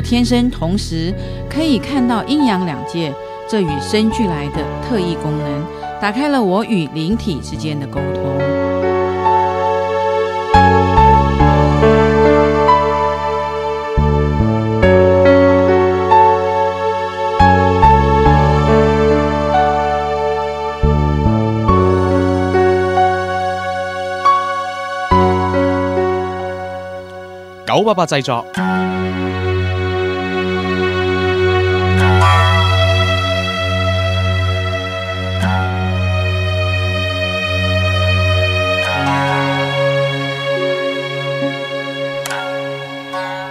天生同时可以看到阴阳两界，这与生俱来的特异功能，打开了我与灵体之间的沟通。九八八制作，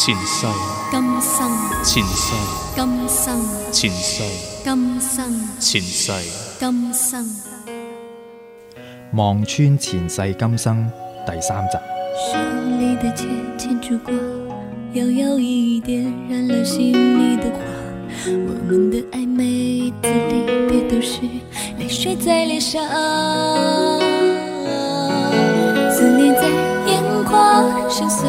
前世，今生，前世，今生，前世，今生，前世，今生。望穿前世今生第三集。手里的剑牵住光，摇摇一一点燃了心里的花。我们的暧昧，自离别都是泪水在脸上，思念在眼眶，深邃